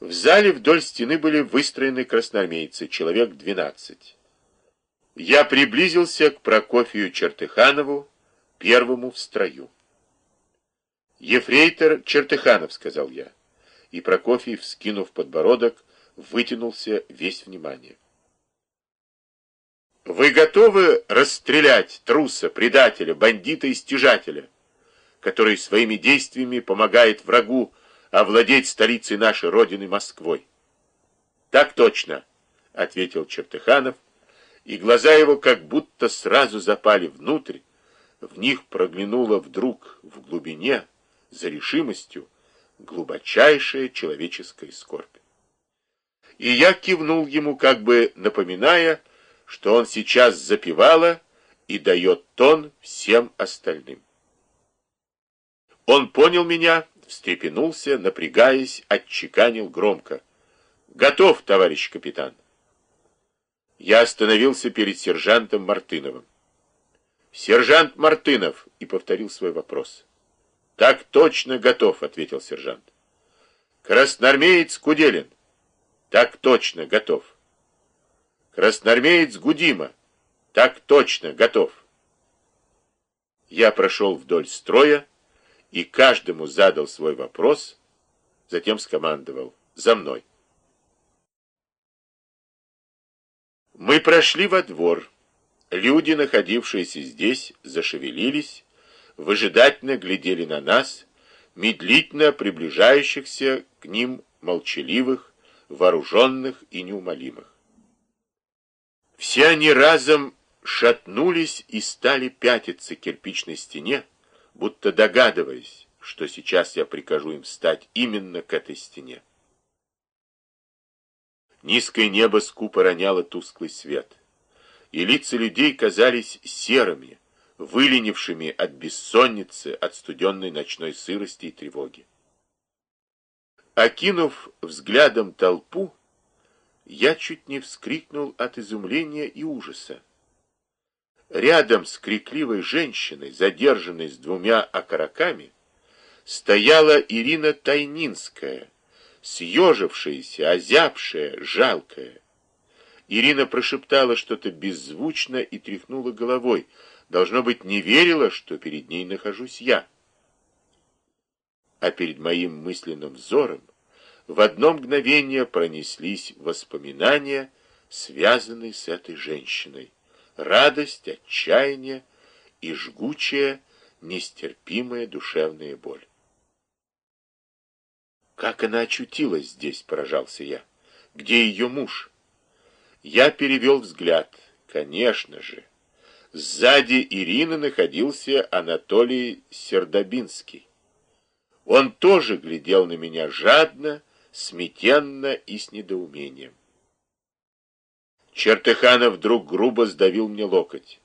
В зале вдоль стены были выстроены красноармейцы, человек 12. Я приблизился к Прокофию Чертыханову, первому в строю. «Ефрейтор Чертыханов», — сказал я. И Прокофий, вскинув подбородок, вытянулся весь внимание. «Вы готовы расстрелять труса, предателя, бандита и стяжателя, который своими действиями помогает врагу овладеть столицей нашей Родины Москвой?» «Так точно», — ответил Чертыханов, и глаза его как будто сразу запали внутрь, в них проглянуло вдруг в глубине, за решимостью, глубочайшая человеческая скорбь. И я кивнул ему, как бы напоминая, что он сейчас запевала и дает тон всем остальным. Он понял меня, встрепенулся, напрягаясь, отчеканил громко. «Готов, товарищ капитан!» Я остановился перед сержантом Мартыновым. «Сержант Мартынов!» и повторил свой вопрос. «Так точно готов», — ответил сержант. «Красноармеец Куделин». «Так точно готов». «Красноармеец Гудима». «Так точно готов». Я прошел вдоль строя и каждому задал свой вопрос, затем скомандовал «За мной». Мы прошли во двор. Люди, находившиеся здесь, зашевелились, выжидательно глядели на нас, медлительно приближающихся к ним молчаливых, вооруженных и неумолимых. Все они разом шатнулись и стали пятиться к кирпичной стене, будто догадываясь, что сейчас я прикажу им встать именно к этой стене. Низкое небо скупо роняло тусклый свет, и лица людей казались серыми, выленившими от бессонницы, от студенной ночной сырости и тревоги. Окинув взглядом толпу, я чуть не вскрикнул от изумления и ужаса. Рядом с крикливой женщиной, задержанной с двумя окороками, стояла Ирина Тайнинская, съежившаяся, озябшая, жалкая. Ирина прошептала что-то беззвучно и тряхнула головой, должно быть, не верила, что перед ней нахожусь я. А перед моим мысленным взором в одно мгновение пронеслись воспоминания, связанные с этой женщиной. Радость, отчаяние и жгучая, нестерпимая душевная боль. Как она очутилась здесь, поражался я. Где ее муж? Я перевел взгляд. Конечно же. Сзади Ирины находился Анатолий Сердобинский. Он тоже глядел на меня жадно, смятенно и с недоумением. Чертыханов вдруг грубо сдавил мне локоть.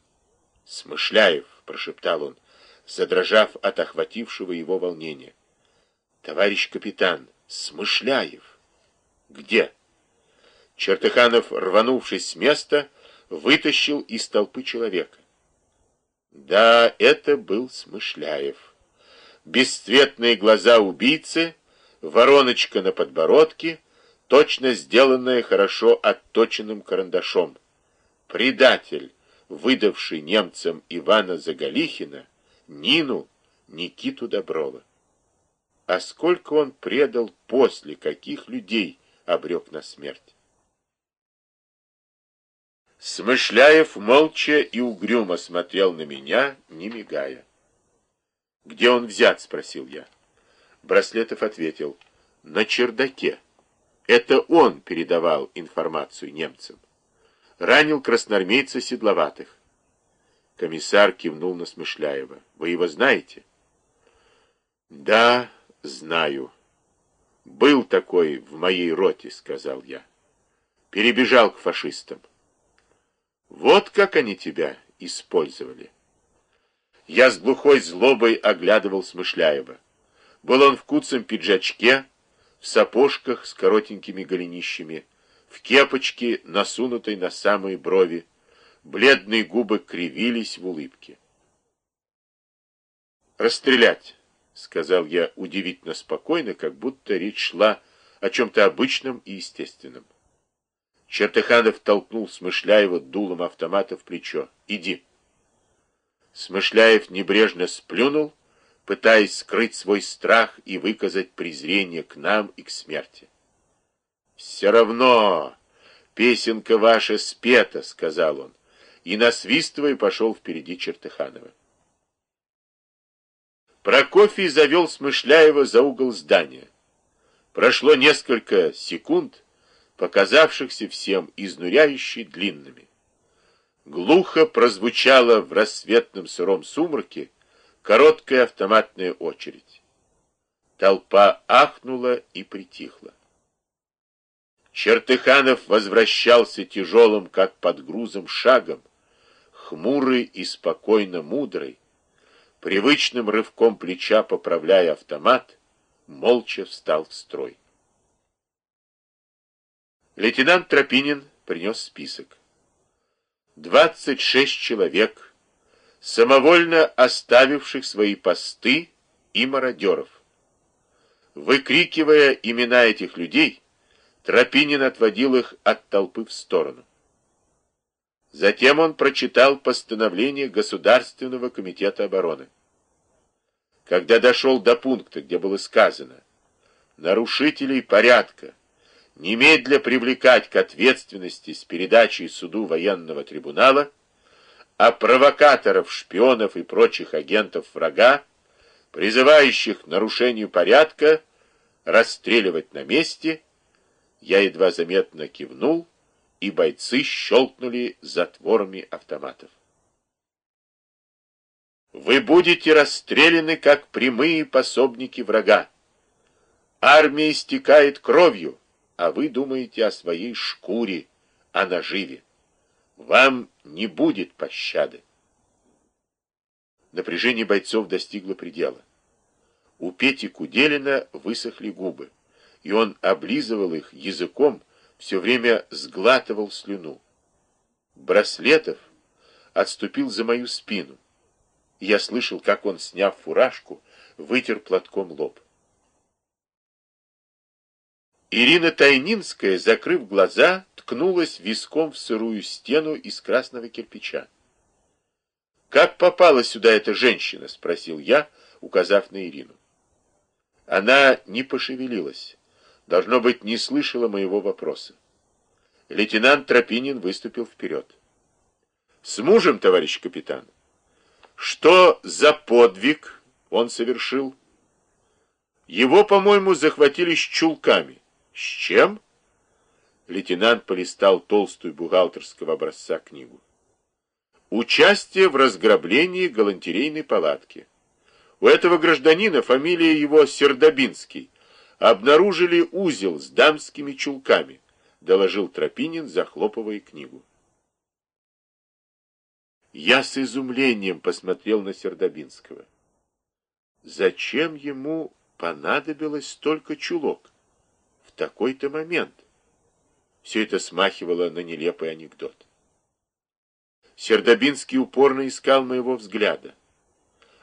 «Смышляев», — прошептал он, задрожав от охватившего его волнения. «Товарищ капитан, Смышляев». «Где?» Чертыханов, рванувшись с места, вытащил из толпы человека. Да, это был Смышляев. Бесцветные глаза убийцы, вороночка на подбородке, точно сделанная хорошо отточенным карандашом. Предатель, выдавший немцам Ивана Заголихина, Нину, Никиту Доброва. А сколько он предал после, каких людей обрек на смерть. Смышляев молча и угрюмо смотрел на меня, не мигая. «Где он взят?» — спросил я. Браслетов ответил. «На чердаке. Это он передавал информацию немцам. Ранил красноармейца Седловатых». Комиссар кивнул на Смышляева. «Вы его знаете?» «Да, знаю. Был такой в моей роте», — сказал я. «Перебежал к фашистам». Вот как они тебя использовали. Я с глухой злобой оглядывал Смышляева. Был он в куцем пиджачке, в сапожках с коротенькими голенищами, в кепочке, насунутой на самые брови. Бледные губы кривились в улыбке. «Расстрелять!» — сказал я удивительно спокойно, как будто речь шла о чем-то обычном и естественном. Чертыханов толкнул Смышляева дулом автомата в плечо. «Иди». Смышляев небрежно сплюнул, пытаясь скрыть свой страх и выказать презрение к нам и к смерти. «Все равно песенка ваша спета», — сказал он, и, насвистывая, пошел впереди Чертыханова. Прокофий завел Смышляева за угол здания. Прошло несколько секунд, показавшихся всем изнуряюще длинными. Глухо прозвучала в рассветном сыром сумраке короткая автоматная очередь. Толпа ахнула и притихла. Чертыханов возвращался тяжелым, как под грузом, шагом, хмурый и спокойно мудрый, привычным рывком плеча поправляя автомат, молча встал в строй. Лейтенант Тропинин принес список. 26 человек, самовольно оставивших свои посты и мародеров. Выкрикивая имена этих людей, Тропинин отводил их от толпы в сторону. Затем он прочитал постановление Государственного комитета обороны. Когда дошел до пункта, где было сказано «нарушителей порядка немедля привлекать к ответственности с передачей суду военного трибунала, а провокаторов, шпионов и прочих агентов врага, призывающих к нарушению порядка, расстреливать на месте, я едва заметно кивнул, и бойцы щелкнули затворами автоматов. Вы будете расстреляны, как прямые пособники врага. Армия истекает кровью, а вы думаете о своей шкуре, о наживе. Вам не будет пощады. Напряжение бойцов достигло предела. У Пети Куделина высохли губы, и он облизывал их языком, все время сглатывал слюну. Браслетов отступил за мою спину. Я слышал, как он, сняв фуражку, вытер платком лоб. Ирина Тайнинская, закрыв глаза, ткнулась виском в сырую стену из красного кирпича. «Как попала сюда эта женщина?» — спросил я, указав на Ирину. Она не пошевелилась. Должно быть, не слышала моего вопроса. Лейтенант Тропинин выступил вперед. «С мужем, товарищ капитан. Что за подвиг он совершил?» «Его, по-моему, захватили с чулками». «С чем?» Лейтенант полистал толстую бухгалтерского образца книгу. «Участие в разграблении галантерейной палатки. У этого гражданина фамилия его Сердобинский» обнаружили узел с дамскими чулками, доложил Тропинин, захлопывая книгу. Я с изумлением посмотрел на Сердобинского. Зачем ему понадобилось столько чулок в такой-то момент? Все это смахивало на нелепый анекдот. Сердобинский упорно искал моего взгляда.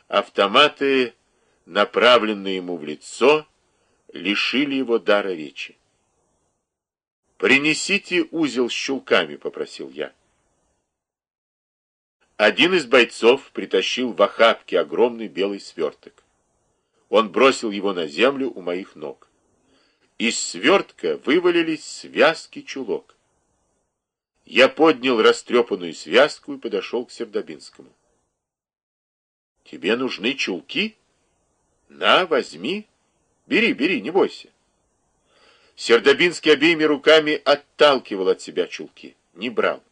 Автоматы, направленные ему в лицо, лишили его дара речи. «Принесите узел с щелками», — попросил я. Один из бойцов притащил в охапке огромный белый сверток. Он бросил его на землю у моих ног. Из свертка вывалились связки чулок. Я поднял растрепанную связку и подошел к Сердобинскому. «Тебе нужны чулки? На, возьми». Бери, бери, не бойся. Сердобинский обеими руками отталкивал от себя чулки, не брал.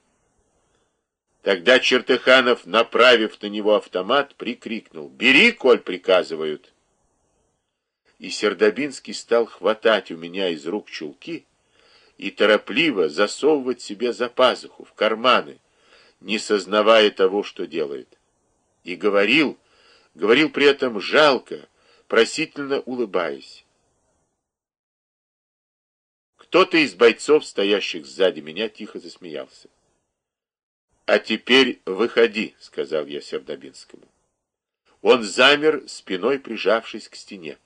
Тогда Чертыханов, направив на него автомат, прикрикнул «Бери, коль приказывают!» И Сердобинский стал хватать у меня из рук чулки и торопливо засовывать себе за пазуху, в карманы, не сознавая того, что делает. И говорил, говорил при этом жалко, просительно улыбаясь. Кто-то из бойцов, стоящих сзади меня, тихо засмеялся. «А теперь выходи», — сказал я Сердобинскому. Он замер, спиной прижавшись к стене.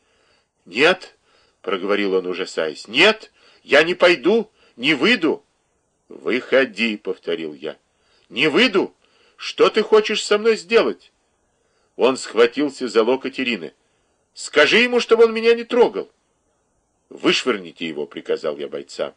«Нет, проговорил он, ужасаясь. «Нет, я не пойду, не выйду». «Выходи», — повторил я. «Не выйду? Что ты хочешь со мной сделать?» Он схватился за локоть Ирины. «Скажи ему, чтобы он меня не трогал». «Вышвырните его», — приказал я бойцам.